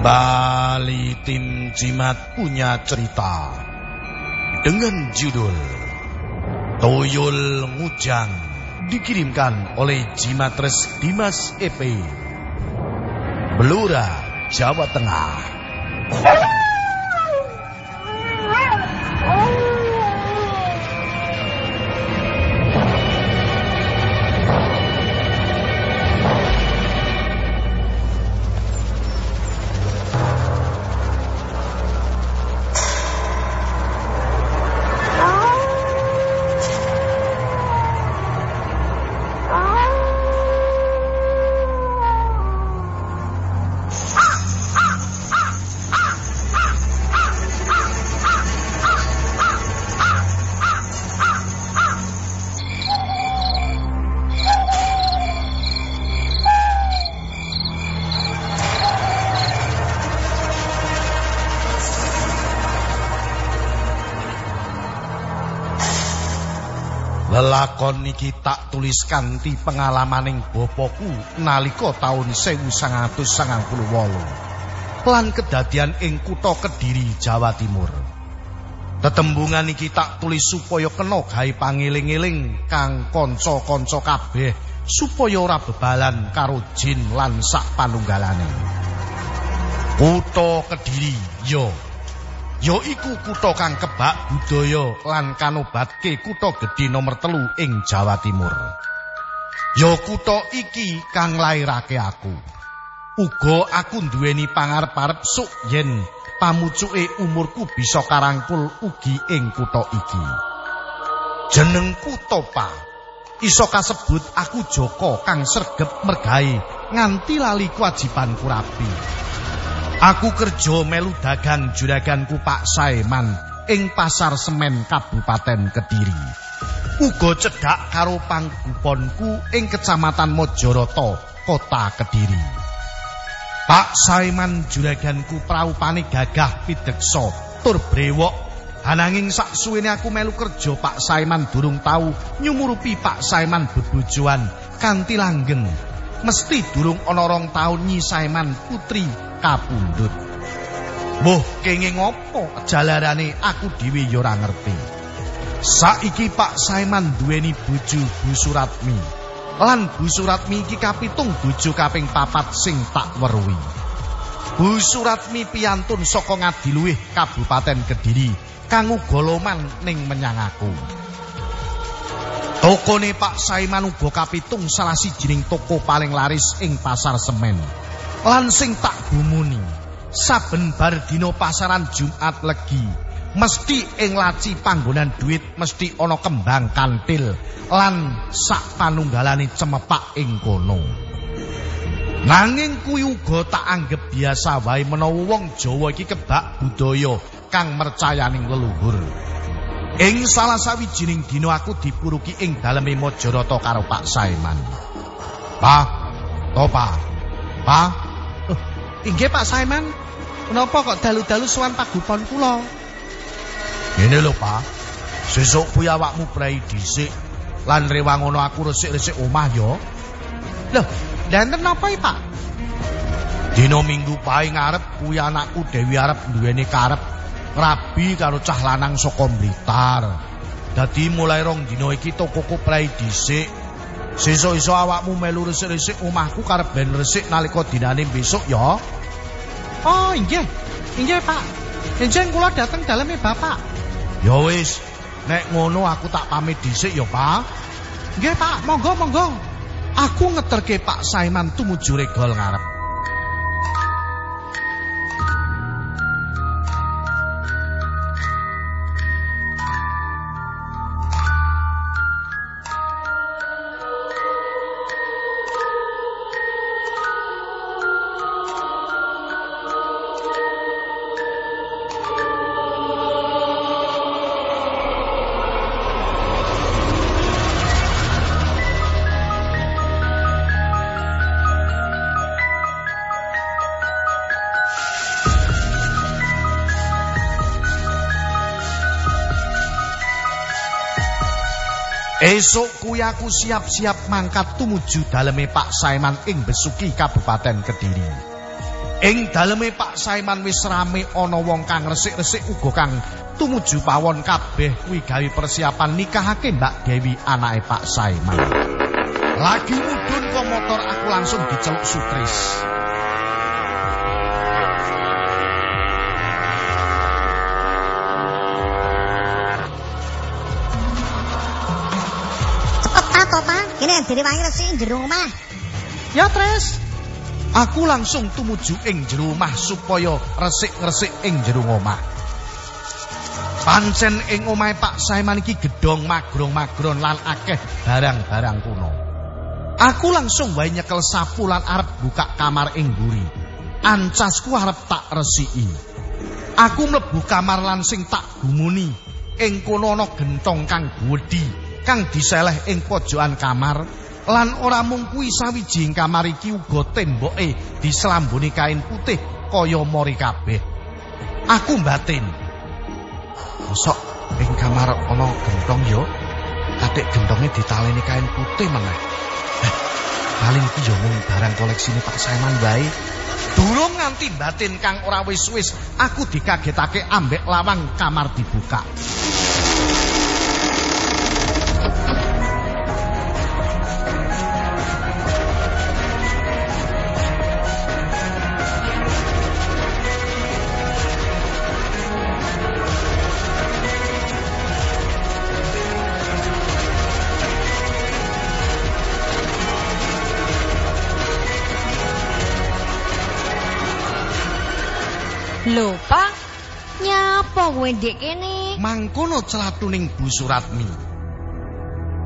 Kembali tim Jimat punya cerita dengan judul Toyol Mujang dikirimkan oleh Jimatres Dimas EP Belura, Jawa Tengah. Lelakon iki tak tulis kanthi pengalamaning bapakku nalika taun 1998 lan kedadian ing kutha Kediri, Jawa Timur. Tetembungan iki tak tulis supaya kena gawe pangeling-eling kang kanca-kanca kabeh supaya ora bebalan karo jin lan sak panunggalane. Kutha Kediri, yo ya iku kutha kang kebak budaya lan kanobatke kutha gedhe nomor telu ing Jawa Timur. Ya kutha iki kang lairake aku. Uga aku duweni pangarep-arep suk yen pamucuke umurku bisa karangkul ugi ing kutha iki. Jenengku Topa. Iso kasebut aku Joko kang sregep mergawe nganti lali kewajibanku rapi. Aku kerja melu dagang juraganku Pak Saiman ing Pasar Semen Kabupaten Kediri. Uga cedhak karo pangguponku ing Kecamatan Mojoroto, Kota Kediri. Pak Saiman juraganku praupane gagah pideksa tur brewok. Ananging saksuwene aku melu kerja Pak Saiman durung tau nyumurupi Pak Saiman bebojoan kanthi langgeng. Mesti durung ana rong taun Nyi Saiman putri kapundhut. Mbah kenging ngopo jalarane aku dhewe ya ora ngerti. Saiki Pak Saiman duweni bojo Bu Suratmi. Lan Bu Suratmi iki kapitung bojo kaping papat sing tak weruhi. Bu Suratmi piyantun saka Ngadiluwih Kabupaten Kediri kang ugoloman ning menyang aku. Tokone Pak Saiman uga kapitung salah sijining toko paling laris ing Pasar Semen. Lan sing tak gumuni, saben bar dina pasaran Jumat Legi, mesti ing laci panggonan duit mesti ana kembang kantil lan sak panunggalane cemepak ing kono. Nanging kuwi uga tak anggap biasa wae menawa wong Jawa iki kebak budaya kang mercayaning leluhur. Ing salah sawijining dina aku dipuruki ing daleme Majarata karo Pak Saiman. Pak, topa. Pak, oh, inggih Pak Saiman. Menapa kok dalu-dalu sowan pagupon kula? Ngene lho, Pak. Sesuk kuwi awakmu prei dhisik lan rewangono aku resik-resik omah ya. Loh, danten napa Pak? Dina Minggu pae ngarep kuwi anakku Dewi arep duweni karep rabi karo cah lanang saka Blitar. Dadi mulai rong dina iki tokoku prei dhisik. Sesuk iso awakmu melu resik-resik omahku karep ben resik nalika dinane besok ya. Oh, inggih. Inggih, Pak. Enjing kula dateng daleme Bapak. Ya wis, nek ngono aku tak pamit dhisik ya, Pak. Nggih, Pak. Monggo, monggo. Aku ngeterke Pak Saiman tumuju regol ngarep. Esuk kuwi aku siap-siap mangkat tumuju daleme Pak Saiman ing Besuki Kabupaten Kediri. Ing daleme Pak Saiman wis rame ana wong kang resik-resik uga kang tumuju pawon kabeh kuwi gawe persiapan nikahake Mbak Dewi anake Pak Saiman. Lagi mudhun kok motor aku langsung diceluk Sutris. To, Pak? Kene direwangi resik jero omah. Ya, Tris. Aku langsung tumuju ing jero omah supaya resik-resik ing jero omah. Pancen ing omahe Pak Saiman iki gedhong magrong-magron lan akeh barang-barang kuno. Aku langsung wae nyekel sapu lan arep buka kamar ing mburi. Ancasku arep tak resiki. Aku mlebu kamar lan sing tak gumuni ing kono ana gentong kang gedhi kang diseleh ing pojokan kamar lan ora mung kuwi sawijing kamar iki uga temboke dislambuni kain putih kaya mori kabeh. Aku batin. Mosok ing kamar ana gentong yo. Katik gentonge ditaleni kain putih meneh. Eh, paling iki yo mung barang koleksine Pak Saiman wae. Durung nganti batin kang ora wis-wis, aku dikagetake ambek lawang kamar dibuka. Pak. Nyapa kowe ndek kene? Mangkono celatuning Bu Suratmi.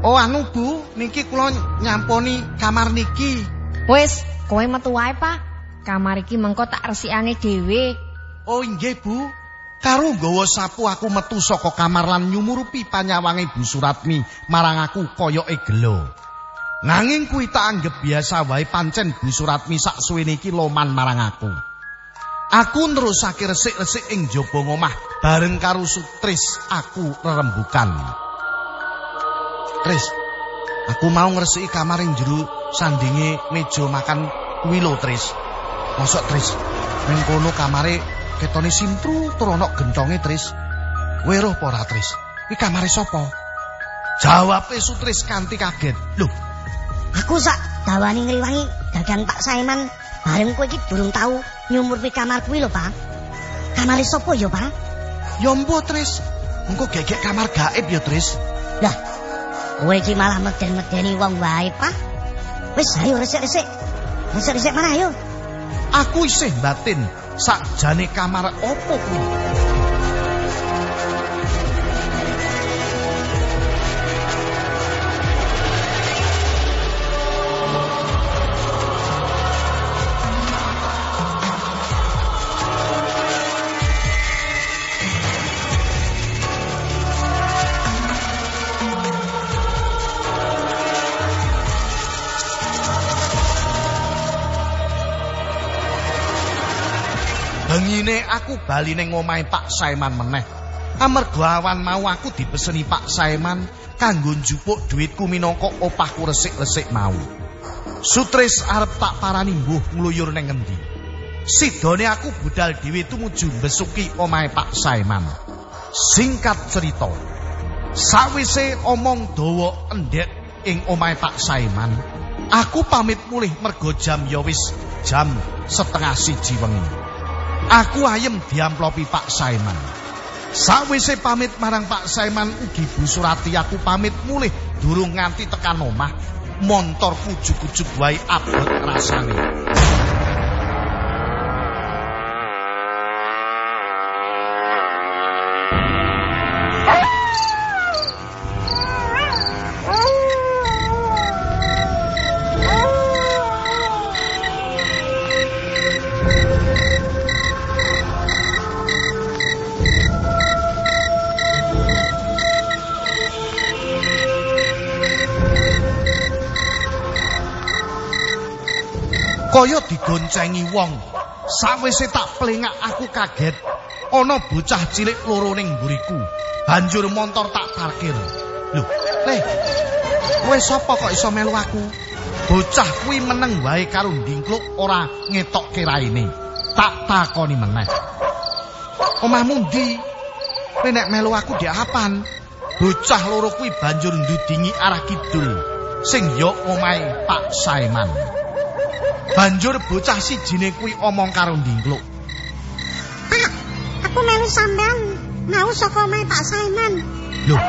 Oh anu Bu, niki kula nyamponi kamar niki. Wis, kowe metu wae, Pak. Kamar iki mengko tak resikane dhewe. Oh nggih Bu. Karo nggawa sapu aku metu saka kamar lan nyumurupi panyawange Bu Suratmi marang aku koyoke gelo. Nanging kuwi tak anggap biasa wae pancen Bu Suratmi sak suwene iki loman marang aku. Aku nerusake resik-resik ing jaba ngomah bareng karo Sutris aku rerembukan. Tris, aku mau ngresiki kamar ing jero sandinge meja makan kuwi lho, Tris. Mosok Tris, ning kono kamare ketone simpru tur ana gentonge, Tris. Weruh apa ora, Tris? Iki kamare sapa? Jawabe Sutris kanthi kaget. Lho, Aku sak dawani ngriwangi dagang Pak Saiman bareng kowe iki durung tau nyumur pi kamar kuwi lho, Pak. Kamare sapa ya, Pak? ya mbuh, Tris. Engko gegek kamar gaib ya, Tris. Lah, kowe iki malah meden-medeni wong wae, Pak. Wis ayo resik-resik. Resik-resik mana ayo? Aku isih batin sakjane kamar opo kuwi. Aku bali ning omahe Pak Saiman meneh. Amarga awan mau aku dipeseni Pak Saiman kanggo njupuk dhuwitku minangka opahku resik-resik mau. Sutris arep tak parani mbuh ngluyur ning ngendi. Sidone aku budal dhewe tumuju besuki omahe Pak Saiman. Singkat cerita, sawise omong dawa endek ing omahe Pak Saiman, aku pamit mulih mergo jam ya wis jam setengah siji wengi. Aku ayem diamplopi Pak Saiman. Sawise pamit marang Pak Saiman ugi Bu Surati aku pamit mulih durung nganti tekan omah. Montor kujuk-kujuk wae abot rasane. Kaya digoncengi wong. Sawise tak plengak aku kaget. Ana bocah cilik loro ning mburiku. Banjur montor tak parkir. Lho, Le. Kowe sapa kok iso melu aku? Bocah kuwi meneng wae karo ndingkluk ora ngetokke raine. Tak takoni meneh. Omahmu ndi? Kowe nek melu aku diapan? Bocah loro kuwi banjur ndudingi arah kidul sing ya omahe Pak Saiman. Banjur bocah sijine kuwi omong karo Ndingkluk. Pak, aku melu sampean mau saka omahe Pak Saiman. Lho,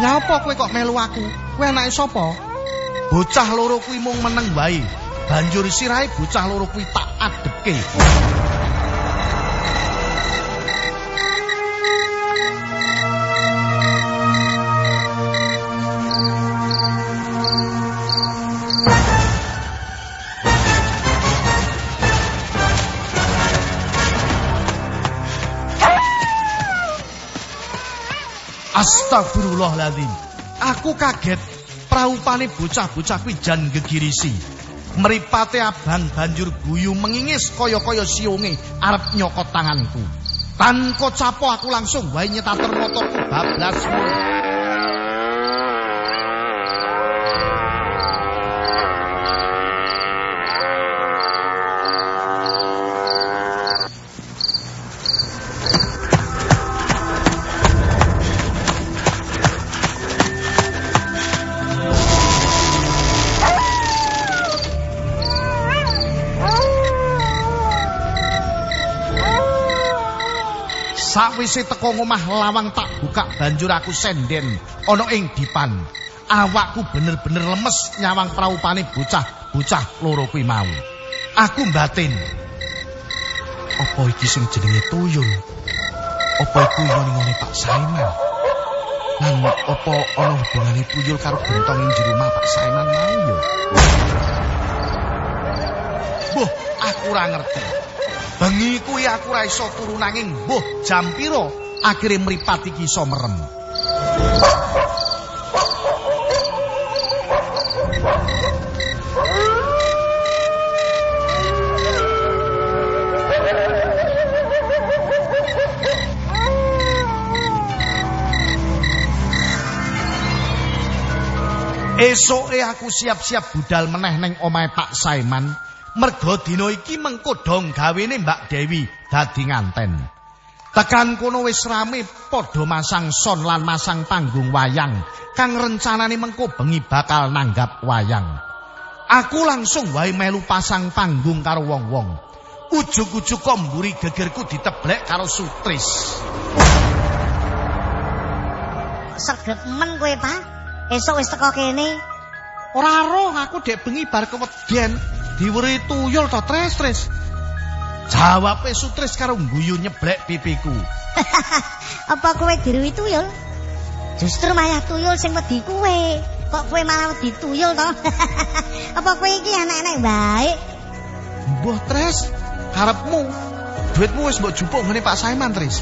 ngapa kowe kok melu aku? Kowe anake sapa? Bocah loro kuwi mung meneng wae. Banjur sirahe bocah loro kuwi tak adepke. Astagfirullahaladzim. Aku kaget praupane bocah-bocah kuwi jan gegirisi. Mripate abang banjur guyu mengingis kaya-kaya siunge arep nyokot tanganku. Tanpa capo aku langsung wae nyetater motoku bablas. Sakwise teko ngomah lawang tak buka banjur aku senden ana ing dipan. Awakku bener-bener lemes nyawang praupane bocah-bocah loro kuwi mau. Aku batin. Apa iki sing jenenge tuyul? Apa iku ngene Pak Saiman? Lan apa ana hubungane tuyul karo gentong ing jero Pak Saiman mau ya? Boh, aku ora ngerti. Bengi kuwi aku ora iso turu nanging mbuh jam pira akhire mripat iki iso merem. Esoke aku siap-siap budal meneh ning omahe Pak Saiman. Merga dina iki mengko dong gawene Mbak Dewi dadi nganten. Tekan kono wis rame padha masang son lan masang panggung wayang kang rencanane mengko bengi bakal nanggap wayang. Aku langsung wae melu pasang panggung karo wong-wong. Ujug-ujug kok mburi gegerku diteblek karo sutris. Serget men kowe, Pak. Esuk wis teko kene. Ora roh aku dek bengi bar keweden. diweri tuyul to tres-tres. Jawabe sutris karo guyu nyeblek pipiku. Apa kowe diruwi tuyul? Justru malah tuyul sing wedi kowe. Kok kowe malah wedi tuyul to? Apa kowe iki anak-anak baik? Mbah Tres, karepmu. Duitmu wis mbok jupuk ngene Pak Saiman, Tris.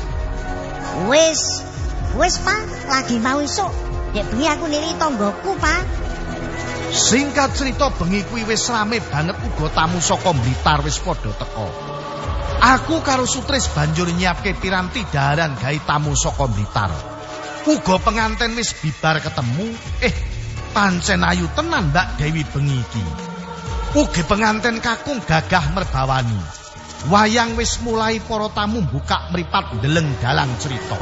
Wis. Wis, Pak. Lagi mau isuk. Dek bengi aku nili tonggoku, Pak. Singkat cerita bengi kuwi wis rame banget uga tamu saka Blitar wis padha teka. Aku karo Sutris banjur nyiapke piranti daharan gawe tamu saka Blitar. Uga penganten wis bibar ketemu. Eh, pancen ayu tenan Mbak Dewi bengi iki. Ugi penganten kakung gagah merbawani. Wayang wis mulai para tamu buka mripat ndeleng dalang cerita.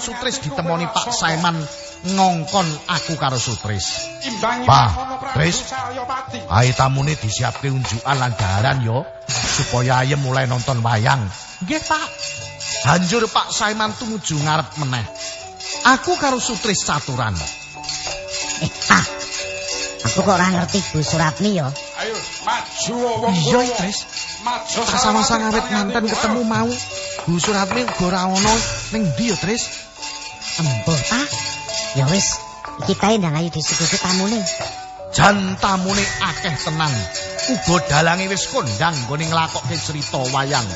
Karo Sutris ditemoni Pak Saiman ngongkon aku karo Sutris. Pak, Tris, ae tamune disiapke unjukan lan daharan yo supaya ayem mulai nonton wayang. Nggih, Pak. Banjur Pak Saiman tumuju ngarep meneh. Aku karo Sutris caturan. Aku kok ora ngerti Bu Suratmi ya. Ayo maju wong Iya, Tris. Maju Tak sama-sama ngawet mantan ketemu mau. Bu Suratmi uga ora ono ning ndi ya, Tris? Embuh, Pak. Ya wis, iki kae ndang ayo disuguhi tamune. Jan tamune akeh tenan. Uga dalange wis kondang nggone nglakokke cerita wayang.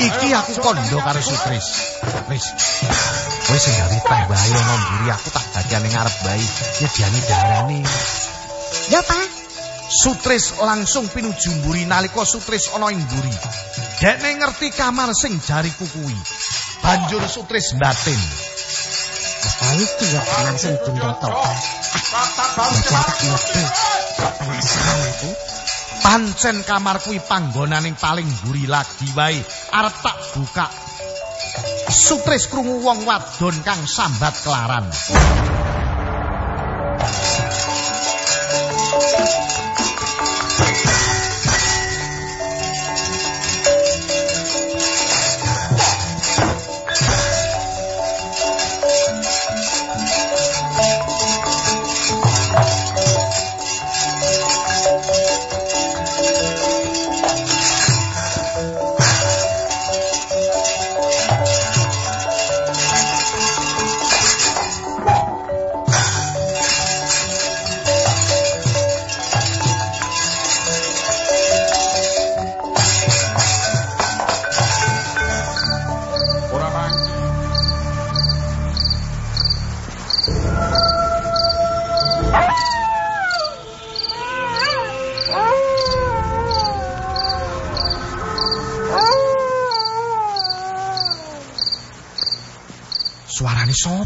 Iki aku kondo karo Sutris. Wis. Kowe sing gawe teh wae ono mburi aku tak ning ngarep bae. Nyediani darane. Yo, Pak. Sutris langsung pinuju mburi nalika Sutris ana ing mburi. Dekne ngerti kamar sing jariku kuwi. Banjur Sutris batin. Apa iki ya sing dindel topa? Bocah tak ngerti. Penasaran aku. Pancen kamar kuwi panggonaning paling mburi lagi wae. Arep tak buka. Sutris krungu wong wadon kang sambat kelaran.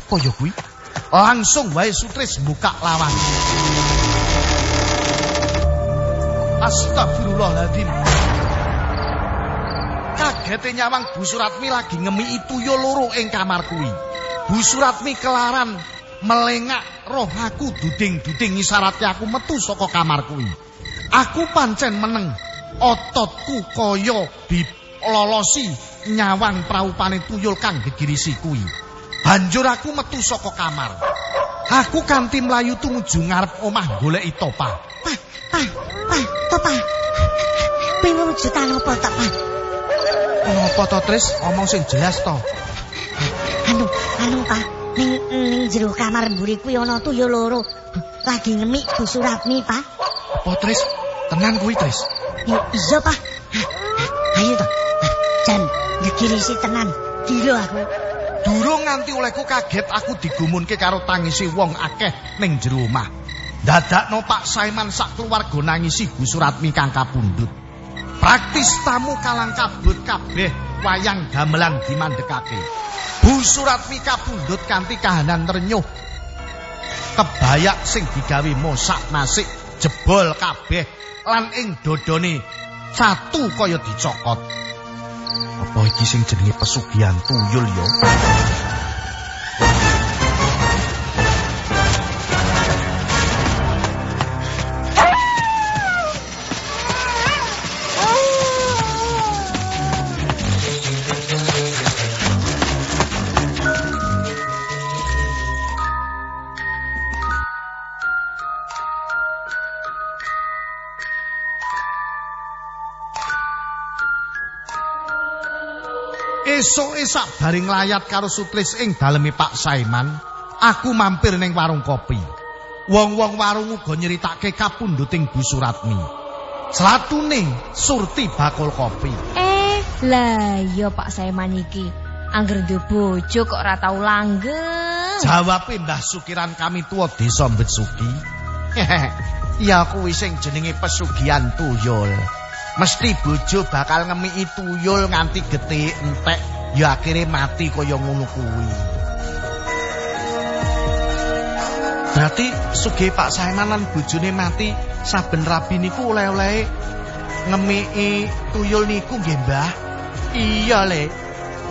Sapa ya kuwi? Langsung wae Sutris buka lawan. Astagfirullahaladzim. Kagete nyawang Bu Suratmi lagi ngemi tuyul loro ing kamar kuwi. Bu Suratmi kelaran melengak roh aku duding-duding ngisarate aku metu saka kamar kuwi. Aku pancen meneng ototku kaya dilolosi nyawang praupane tuyul kang gegirisi kuwi. Banjur aku metu saka kamar. Aku kanthi mlayu tumuju ngarep omah goleki topa. Pak, Pak, Pak, topa. Kuwi wujudan apa tok, Pak? Napa to, Tris? Omong sing jelas to. Anu, anu, Pak. Ning ning jero kamar mburi kuwi ana tuyul loro. Lagi ngemik Bu Suratmi, Pak. Apa, Tris? Tenan kuwi, Tris. Ya, iya, Pak. Ayo to. Jan, ngegirisi tenan. Gila aku. Durung nganti olehku kaget aku digumunke karo tangisi wong akeh ning jero omah. Dadakno Pak Saiman sak keluarga nangisi Bu Suratmi kang kapundhut. Praktis tamu kalang kabut kabeh wayang gamelan dimandekake. Bu Suratmi kapundhut kanthi kahanan renyuh. Kebayak sing digawe mosak nasik jebol kabeh lan ing dodone satu kaya dicokot. Apa iki sing jenenge pesugihan tuyul ya? Esuk esak bareng layat karo Sutris ing daleme Pak Saiman, aku mampir ning warung kopi. Wong-wong warung uga nyeritake kapundhuting Bu Suratmi. Selatune Surti bakul kopi. Eh, lah iya Pak Saiman iki. Angger duwe bojo kok ora tau langgeng. Jawabe Mbah Sukiran kami tua desa Mbetsuki. Ya kuwi sing jenenge pesugihan tuyul. Mesti bojo bakal ngemiki tuyul nganti getih entek, ya akhire mati kaya ngono kuwi. Berarti sugih Pak Saiman lan bojone mati saben rabi niku oleh-oleh ngemiki tuyul niku nggih Mbah. Iya le.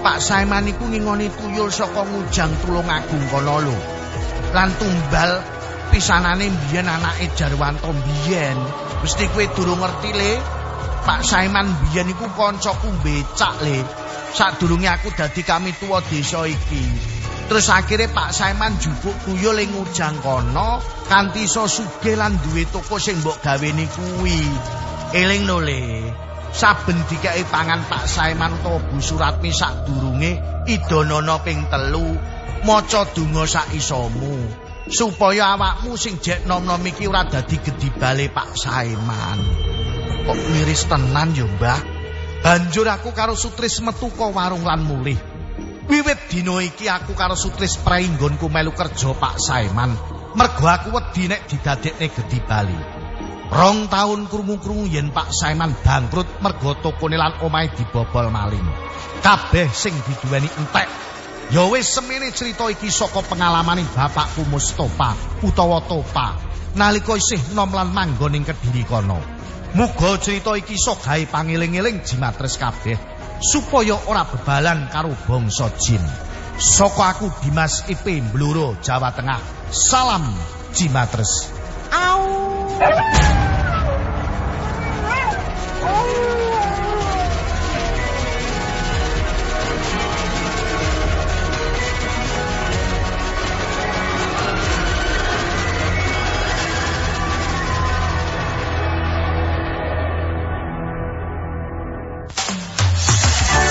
Pak Saiman niku ngingoni tuyul saka ngujang tulung agung kono lho. Lan tumbal pisanane mbiyen anake Jarwanto mbiyen. Mesti kowe durung ngerti le. Pak Saiman mbiyen iku kancaku becak le. Sadurunge aku dadi kami tuwa desa iki. Terus akhirnya Pak Saiman jupuk tuyul ing ujang kono kanthi iso sugih lan duwe toko sing mbok gaweni kuwi. Eling no le. Saben dikeki pangan Pak Saiman utawa Bu Suratmi sadurunge idonana ping telu maca donga sak isomu supaya awakmu sing jek nom-nom iki ora dadi gedhi bale Pak Saiman. Kok miris tenan yo, Mbah? Banjur aku karo Sutris metu ka warung lan mulih. Wiwit dina iki aku karo Sutris prainggonku melu kerja Pak Saiman. Mergo aku wedi nek didadekne gedhi bali. Rong taun krungu-krungu yen Pak Saiman bangkrut mergo tokone lan omahe dibobol maling. Kabeh sing diduweni entek. Ya wis semene cerita iki saka pengalamane bapakku Mustofa utawa Topa nalika isih nom lan manggon ing Kediri kono. Muga cerita iki iso gawe pangeling-eling jimatres kabeh supaya ora bebalan karo bangsa jin. Saka aku Dimas IP Bluro Jawa Tengah. Salam jimatres. Au.